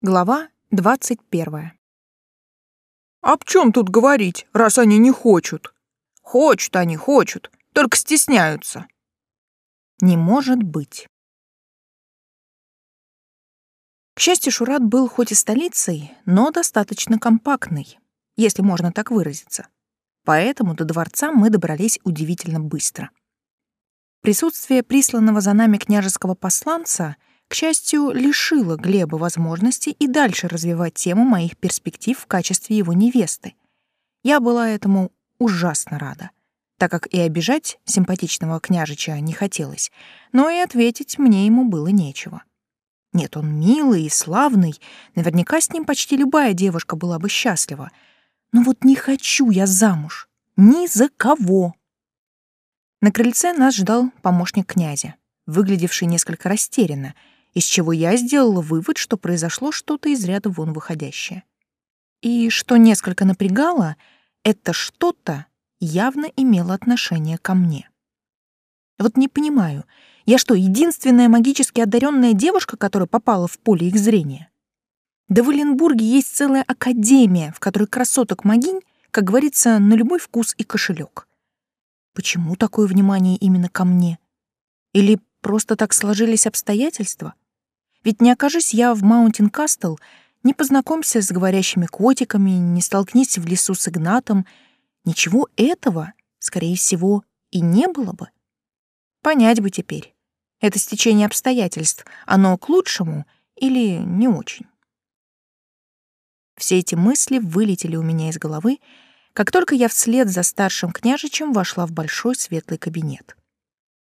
Глава двадцать первая. «Об чем тут говорить, раз они не хочут?» «Хочут они, хочут, только стесняются». Не может быть. К счастью, Шурат был хоть и столицей, но достаточно компактный, если можно так выразиться. Поэтому до дворца мы добрались удивительно быстро. Присутствие присланного за нами княжеского посланца — к счастью, лишила Глеба возможности и дальше развивать тему моих перспектив в качестве его невесты. Я была этому ужасно рада, так как и обижать симпатичного княжича не хотелось, но и ответить мне ему было нечего. Нет, он милый и славный, наверняка с ним почти любая девушка была бы счастлива. Но вот не хочу я замуж. Ни за кого. На крыльце нас ждал помощник князя, выглядевший несколько растерянно — из чего я сделала вывод, что произошло что-то из ряда вон выходящее. И что несколько напрягало, это что-то явно имело отношение ко мне. Вот не понимаю, я что, единственная магически одаренная девушка, которая попала в поле их зрения? Да в Оленбурге есть целая академия, в которой красоток магинь, как говорится, на любой вкус и кошелек. Почему такое внимание именно ко мне? Или Просто так сложились обстоятельства? Ведь не окажись я в Маунтин Кастл, не познакомься с говорящими котиками, не столкнись в лесу с Игнатом, ничего этого, скорее всего, и не было бы. Понять бы теперь, это стечение обстоятельств, оно к лучшему или не очень. Все эти мысли вылетели у меня из головы, как только я вслед за старшим княжичем вошла в большой светлый кабинет.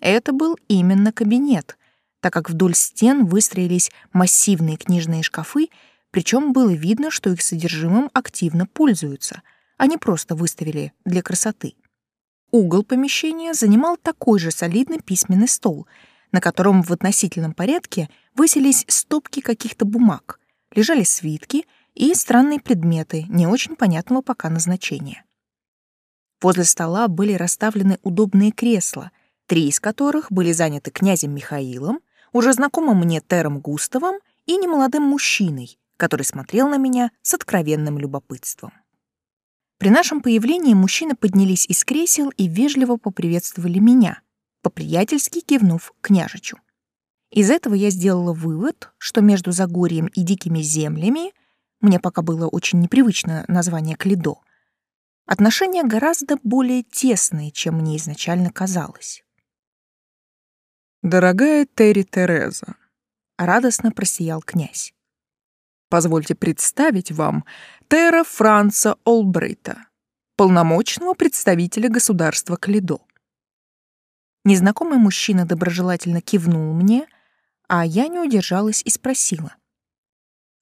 Это был именно кабинет, так как вдоль стен выстроились массивные книжные шкафы, причем было видно, что их содержимым активно пользуются, а не просто выставили для красоты. Угол помещения занимал такой же солидный письменный стол, на котором в относительном порядке высились стопки каких-то бумаг, лежали свитки и странные предметы не очень понятного пока назначения. Возле стола были расставлены удобные кресла, три из которых были заняты князем Михаилом, уже знакомым мне Тером Густавом и немолодым мужчиной, который смотрел на меня с откровенным любопытством. При нашем появлении мужчины поднялись из кресел и вежливо поприветствовали меня, по-приятельски кивнув княжичу. Из этого я сделала вывод, что между Загорьем и Дикими землями, мне пока было очень непривычно название Клидо, отношения гораздо более тесные, чем мне изначально казалось. «Дорогая Терри Тереза», — радостно просиял князь. «Позвольте представить вам Тера Франца Олбрейта, полномочного представителя государства Клидо». Незнакомый мужчина доброжелательно кивнул мне, а я не удержалась и спросила.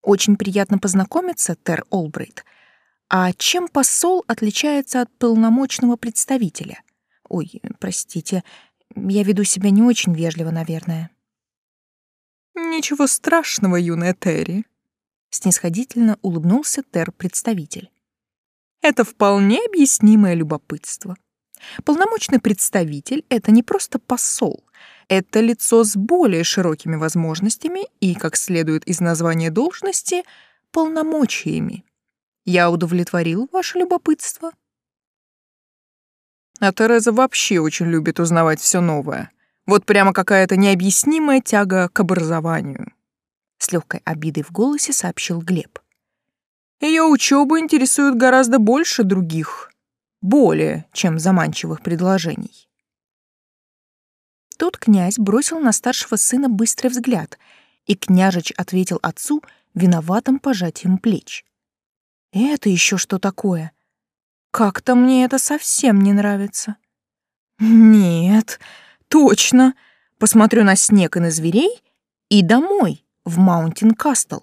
«Очень приятно познакомиться, Тер Олбрейт. А чем посол отличается от полномочного представителя? Ой, простите, я веду себя не очень вежливо, наверное. Ничего страшного, юная Терри, снисходительно улыбнулся Тер-представитель. Это вполне объяснимое любопытство. Полномочный представитель — это не просто посол, это лицо с более широкими возможностями и, как следует из названия должности, полномочиями. Я удовлетворил ваше любопытство. А Тереза вообще очень любит узнавать все новое. Вот прямо какая-то необъяснимая тяга к образованию. С легкой обидой в голосе сообщил Глеб. Ее учеба интересует гораздо больше других, более чем заманчивых предложений. Тут князь бросил на старшего сына быстрый взгляд, и княжич ответил отцу виноватым пожатием плеч. «Это еще что такое?» Как-то мне это совсем не нравится. Нет, точно. Посмотрю на снег и на зверей и домой, в Маунтин Кастл.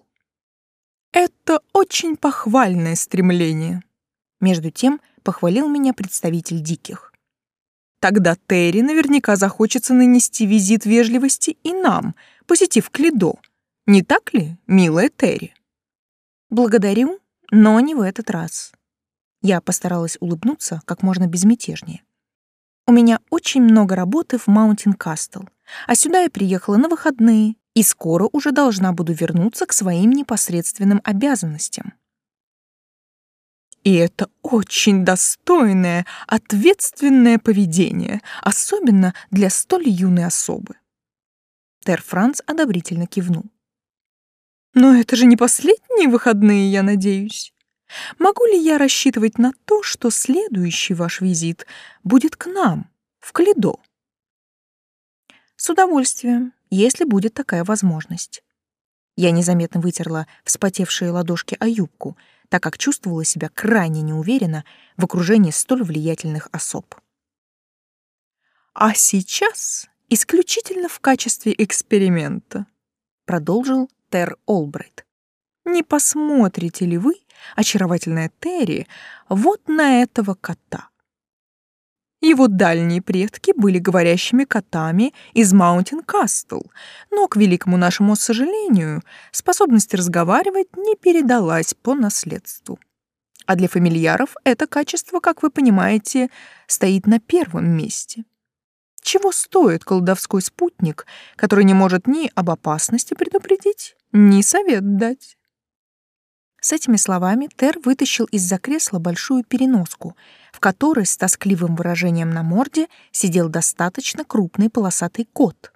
Это очень похвальное стремление. Между тем похвалил меня представитель диких. Тогда Терри наверняка захочется нанести визит вежливости и нам, посетив Клидо. Не так ли, милая Терри? Благодарю, но не в этот раз. Я постаралась улыбнуться как можно безмятежнее. У меня очень много работы в Маунтин Кастл, а сюда я приехала на выходные и скоро уже должна буду вернуться к своим непосредственным обязанностям. И это очень достойное, ответственное поведение, особенно для столь юной особы. Тер Франц одобрительно кивнул. Но это же не последние выходные, я надеюсь. Могу ли я рассчитывать на то, что следующий ваш визит будет к нам, в Калидо? С удовольствием, если будет такая возможность. Я незаметно вытерла вспотевшие ладошки о юбку, так как чувствовала себя крайне неуверенно в окружении столь влиятельных особ. «А сейчас исключительно в качестве эксперимента», — продолжил Тер Олбрайт. «Не посмотрите ли вы, очаровательная Терри, вот на этого кота?» Его дальние предки были говорящими котами из Маунтин Кастл, но, к великому нашему сожалению, способность разговаривать не передалась по наследству. А для фамильяров это качество, как вы понимаете, стоит на первом месте. Чего стоит колдовской спутник, который не может ни об опасности предупредить, ни совет дать? С этими словами Тер вытащил из-за кресла большую переноску, в которой с тоскливым выражением на морде сидел достаточно крупный полосатый кот.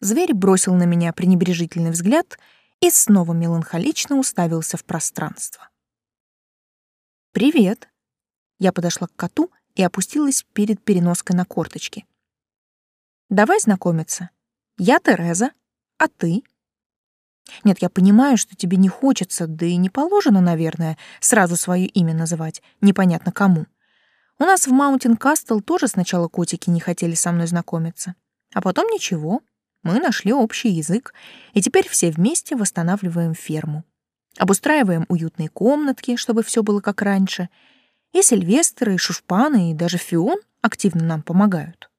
Зверь бросил на меня пренебрежительный взгляд и снова меланхолично уставился в пространство. «Привет!» Я подошла к коту и опустилась перед переноской на корточки. «Давай знакомиться. Я Тереза, а ты?» Нет, я понимаю, что тебе не хочется, да и не положено, наверное, сразу свое имя называть, непонятно кому. У нас в Маунтин Кастл тоже сначала котики не хотели со мной знакомиться. А потом ничего, мы нашли общий язык, и теперь все вместе восстанавливаем ферму. Обустраиваем уютные комнатки, чтобы все было как раньше. И Сильвестр, и Шушпан, и даже Фион активно нам помогают.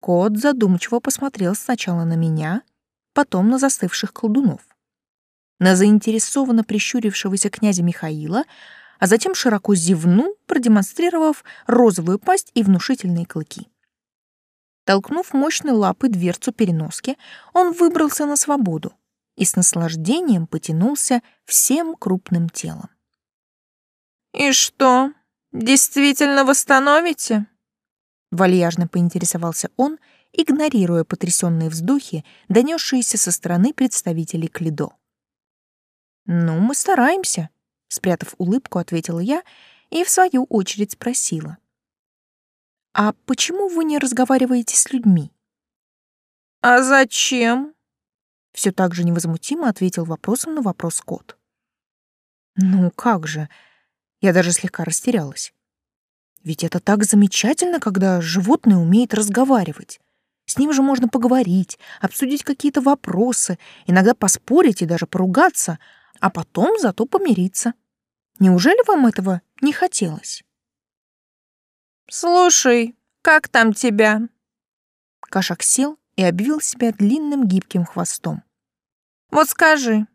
Кот задумчиво посмотрел сначала на меня, потом на застывших колдунов. На заинтересованно прищурившегося князя Михаила, а затем широко зевнул, продемонстрировав розовую пасть и внушительные клыки. Толкнув мощной лапой дверцу переноски, он выбрался на свободу и с наслаждением потянулся всем крупным телом. «И что, действительно восстановите?» Вальяжно поинтересовался он, игнорируя потрясенные вздохи, донесшиеся со стороны представителей Клидо. «Ну, мы стараемся», — спрятав улыбку, ответила я и, в свою очередь, спросила. «А почему вы не разговариваете с людьми?» «А зачем?» — все так же невозмутимо ответил вопросом на вопрос кот. «Ну как же?» Я даже слегка растерялась. Ведь это так замечательно, когда животное умеет разговаривать. С ним же можно поговорить, обсудить какие-то вопросы, иногда поспорить и даже поругаться, а потом зато помириться. Неужели вам этого не хотелось? «Слушай, как там тебя?» Кошак сел и обвил себя длинным гибким хвостом. «Вот скажи,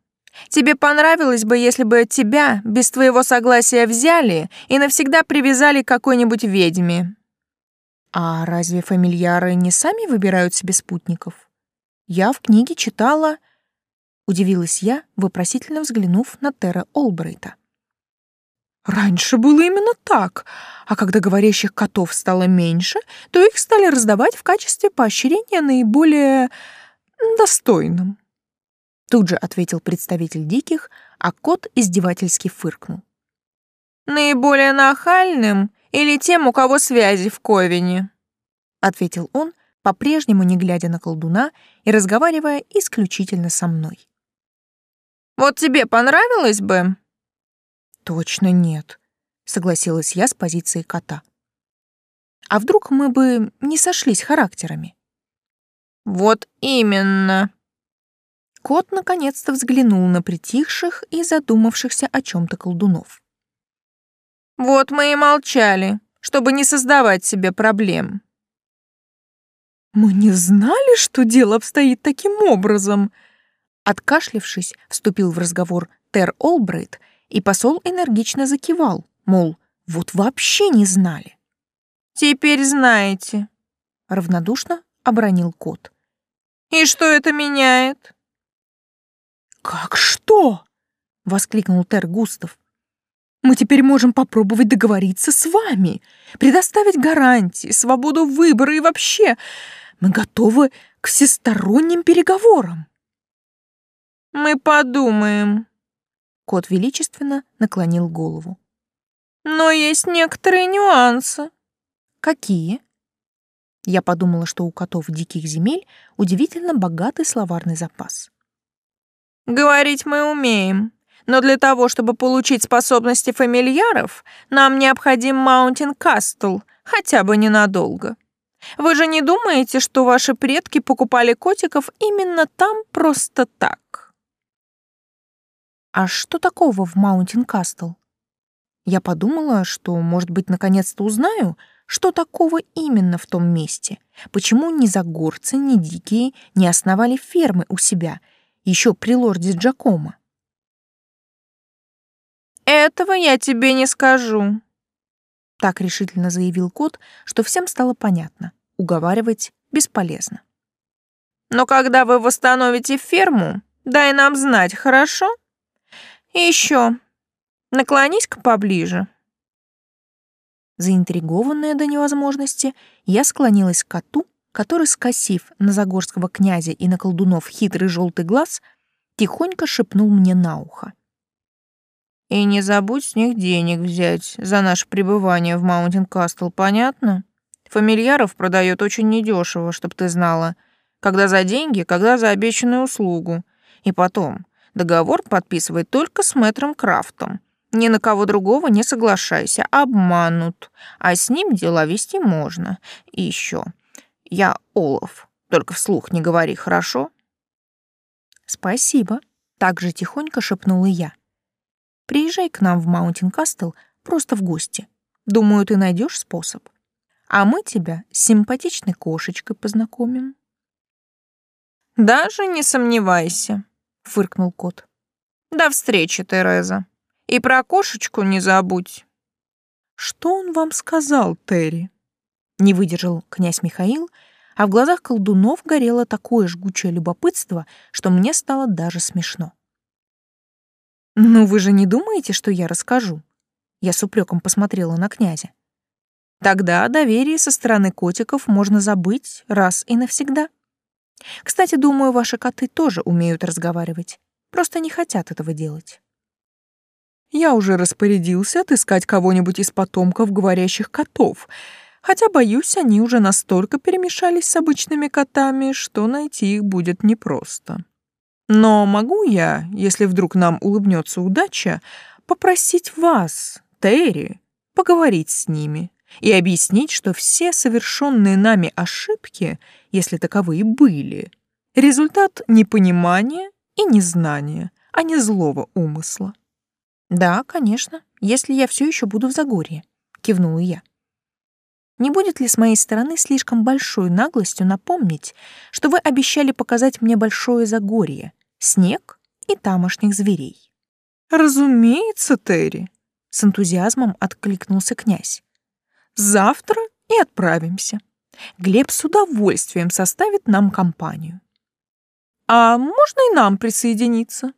тебе понравилось бы, если бы тебя без твоего согласия взяли и навсегда привязали к какой-нибудь ведьме?» А разве фамильяры не сами выбирают себе спутников? Я в книге читала... Удивилась я, вопросительно взглянув на Тера Олбрейта. Раньше было именно так, а когда говорящих котов стало меньше, то их стали раздавать в качестве поощрения наиболее достойным. Тут же ответил представитель диких, а кот издевательски фыркнул. Наиболее нахальным или тем, у кого связи в Ковине?» — ответил он, по-прежнему не глядя на колдуна и разговаривая исключительно со мной. «Вот тебе понравилось бы?» «Точно нет», — согласилась я с позиции кота. «А вдруг мы бы не сошлись характерами?» «Вот именно», Кот наконец-то взглянул на притихших и задумавшихся о чем-то колдунов. Вот мы и молчали, чтобы не создавать себе проблем. Мы не знали, что дело обстоит таким образом. Откашлившись, вступил в разговор Тер Олбрейт, и посол энергично закивал, мол, вот вообще не знали. Теперь знаете, равнодушно обронил кот. И что это меняет? Как что? воскликнул Тер Густав. Мы теперь можем попробовать договориться с вами, предоставить гарантии, свободу выбора и вообще мы готовы к всесторонним переговорам. Мы подумаем. Кот величественно наклонил голову. Но есть некоторые нюансы. Какие? Я подумала, что у котов диких земель удивительно богатый словарный запас. Говорить мы умеем, но для того, чтобы получить способности фамильяров, нам необходим Маунтин Кастл, хотя бы ненадолго. Вы же не думаете, что ваши предки покупали котиков именно там просто так? А что такого в Маунтин Кастл? Я подумала, что, может быть, наконец-то узнаю, что такого именно в том месте, почему ни загорцы, ни дикие не основали фермы у себя, еще при лорде Джакомо. «Этого я тебе не скажу», — так решительно заявил кот, что всем стало понятно. Уговаривать бесполезно. «Но когда вы восстановите ферму, дай нам знать, хорошо? И еще, наклонись-ка поближе». Заинтригованная до невозможности, я склонилась к коту, который, скосив на Загорского князя и на колдунов хитрый желтый глаз, тихонько шепнул мне на ухо. «И не забудь с них денег взять за наше пребывание в Маунтин Кастл, понятно? Фамильяров продает очень недешево, чтоб ты знала. Когда за деньги, когда за обещанную услугу. И потом, договор подписывай только с мэтром Крафтом. Ни на кого другого не соглашайся, обманут. А с ним дела вести можно. И еще. Я Олаф. Только вслух не говори, хорошо? Спасибо. Так же тихонько шепнула я. Приезжай к нам в Маунтин Кастл просто в гости. Думаю, ты найдешь способ. А мы тебя с симпатичной кошечкой познакомим. Даже не сомневайся, фыркнул кот. До встречи, Тереза. И про кошечку не забудь. Что он вам сказал, Терри? Не выдержал князь Михаил, а в глазах колдунов горело такое жгучее любопытство, что мне стало даже смешно. «Ну вы же не думаете, что я расскажу?» Я с упреком посмотрела на князя. «Тогда о доверии со стороны котиков можно забыть раз и навсегда. Кстати, думаю, ваши коты тоже умеют разговаривать, просто не хотят этого делать». Я уже распорядился отыскать кого-нибудь из потомков говорящих котов, хотя, боюсь, они уже настолько перемешались с обычными котами, что найти их будет непросто. Но могу я, если вдруг нам улыбнется удача, попросить вас, Терри, поговорить с ними и объяснить, что все совершенные нами ошибки, если таковые были, результат непонимания и незнания, а не злого умысла. «Да, конечно, если я все еще буду в Загорье», — кивнула я. «Не будет ли с моей стороны слишком большой наглостью напомнить, что вы обещали показать мне большое Загорье, снег и тамошних зверей?» «Разумеется, Терри», — с энтузиазмом откликнулся князь. «Завтра и отправимся. Глеб с удовольствием составит нам компанию. А можно и нам присоединиться?»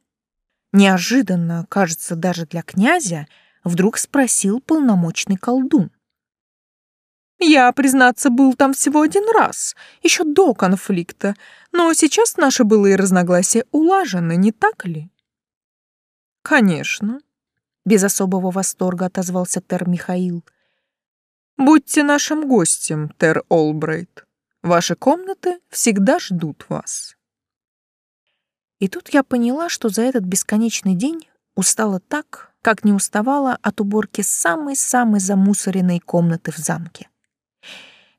Неожиданно, кажется, даже для князя, вдруг спросил полномочный колдун. Я, признаться, был там всего один раз, еще до конфликта, но сейчас наши былые разногласия улажены, не так ли? Конечно, без особого восторга отозвался Тер Михаил. Будьте нашим гостем, Тер Олбрейт. Ваши комнаты всегда ждут вас. И тут я поняла, что за этот бесконечный день устала так, как не уставала от уборки самой-самой замусоренной комнаты в замке.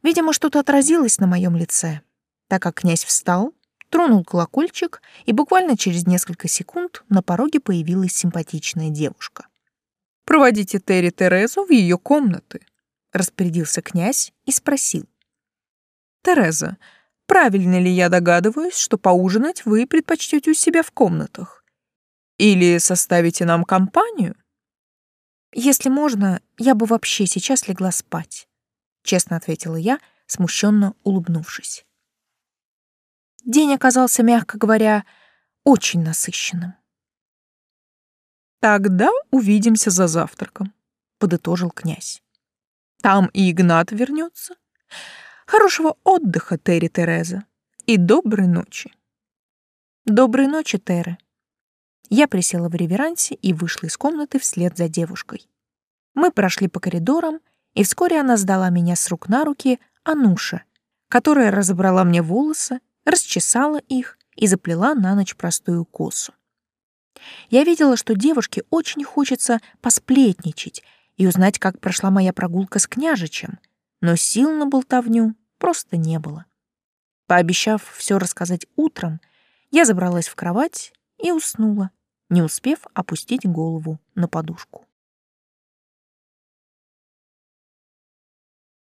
Видимо, что-то отразилось на моем лице, так как князь встал, тронул колокольчик, и буквально через несколько секунд на пороге появилась симпатичная девушка. «Проводите Терри Терезу в ее комнаты», — распорядился князь и спросил. «Тереза, Правильно ли я догадываюсь, что поужинать вы предпочтете у себя в комнатах? Или составите нам компанию? Если можно, я бы вообще сейчас легла спать, честно ответила я, смущенно улыбнувшись. День оказался, мягко говоря, очень насыщенным. «Тогда увидимся за завтраком», — подытожил князь. «Там и Игнат вернется. Хорошего отдыха, Терри Тереза, и доброй ночи». «Доброй ночи, Терри». Я присела в реверансе и вышла из комнаты вслед за девушкой. Мы прошли по коридорам, и вскоре она сдала меня с рук на руки Ануша, которая разобрала мне волосы, расчесала их и заплела на ночь простую косу. Я видела, что девушке очень хочется посплетничать и узнать, как прошла моя прогулка с княжичем, но сил на болтовню просто не было. Пообещав все рассказать утром, я забралась в кровать и уснула, не успев опустить голову на подушку.